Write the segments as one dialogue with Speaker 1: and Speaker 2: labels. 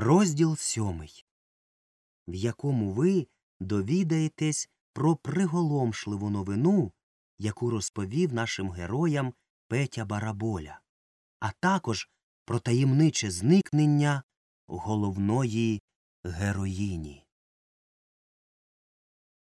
Speaker 1: Розділ сьомий, в якому ви довідаєтесь про приголомшливу новину, яку розповів нашим героям Петя Бараболя, а також про таємниче зникнення головної героїні.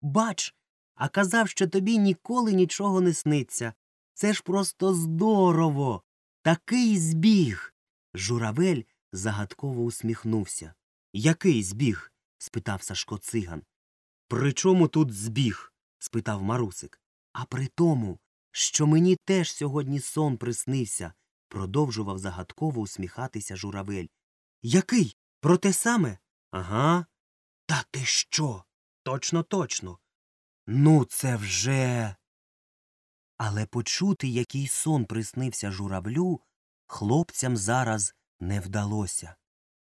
Speaker 1: Бач, а казав, що тобі ніколи нічого не сниться. Це ж просто здорово. Такий збіг. Журавель загадково усміхнувся. Який збіг? спитав Сашко циган. При чому тут збіг? спитав Марусик. А при тому, що мені теж сьогодні сон приснився, продовжував загадково усміхатися журавель. Який? Про те саме? Ага. Та ти що? Точно, точно. Ну, це вже. Але почути, який сон приснився журавлю, хлопцям зараз не вдалося,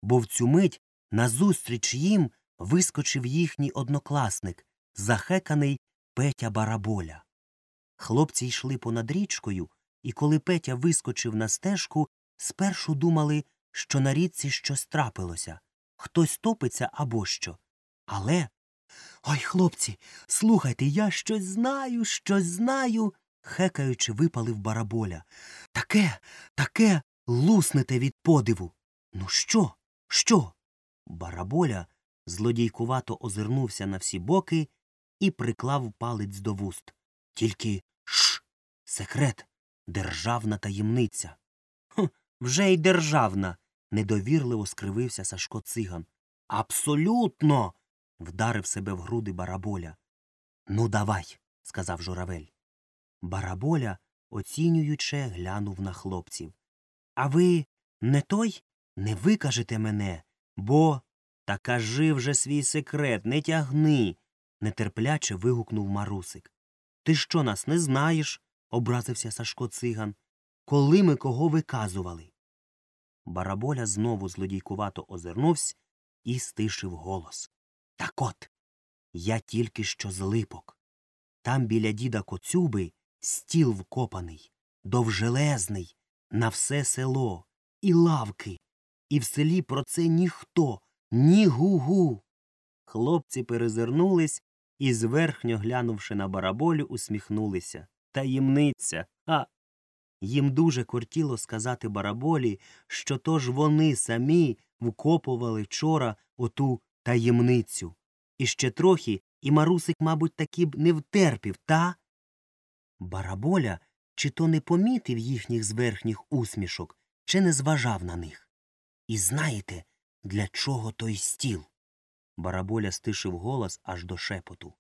Speaker 1: бо в цю мить назустріч їм вискочив їхній однокласник, захеканий Петя Бараболя. Хлопці йшли понад річкою, і коли Петя вискочив на стежку, спершу думали, що на річці щось трапилося хтось топиться або що. Але. Ой, хлопці, слухайте, я щось знаю, щось знаю. хекаючи, випалив бараболя. Таке, таке луснете від подиву. Ну що? Що? Бараболя злодійкувато озирнувся на всі боки і приклав палець до вуст. Тільки ш. Секрет, державна таємниця. «Хм, Вже й державна. недовірливо скривився Сашко циган. Абсолютно. вдарив себе в груди бараболя. Ну, давай, сказав журавель. Бараболя, оцінююче, глянув на хлопців. А ви не той? Не викажете мене, бо. Та кажи вже свій секрет, не тягни. нетерпляче вигукнув Марусик. Ти що нас не знаєш? образився Сашко циган. Коли ми кого виказували? Бараболя знову злодійкувато озирнувся і стишив голос. Так от. Я тільки що з липок. Там біля діда коцюби стіл вкопаний, довжелезний, на все село, і лавки. І в селі про це ніхто, ні гу-гу. Хлопці перезирнулись і, зверхньо глянувши на бараболю, усміхнулися. Таємниця. А. Їм дуже кортіло сказати бараболі, що то ж вони самі вкопували вчора оту таємницю. І ще трохи і Марусик, мабуть, таки б не втерпів, та. Бараболя чи то не помітив їхніх зверхніх усмішок, чи не зважав на них. І знаєте, для чого той стіл? Бараболя стишив голос аж до шепоту.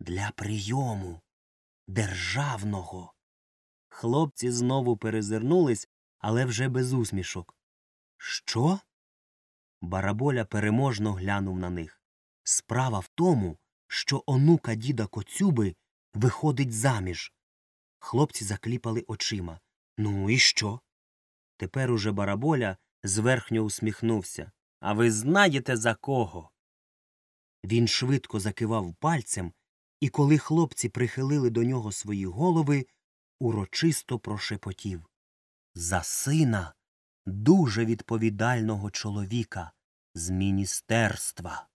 Speaker 1: Для прийому державного. Хлопці знову перезирнулись, але вже без усмішок. Що? Бараболя переможно глянув на них. Справа в тому, що онука діда Коцюби виходить заміж. Хлопці закліпали очима. Ну і що? Тепер уже бараболя зверхньо усміхнувся. А ви знаєте за кого? Він швидко закивав пальцем, і коли хлопці прихилили до нього свої голови, урочисто прошепотів За сина дуже відповідального чоловіка з міністерства.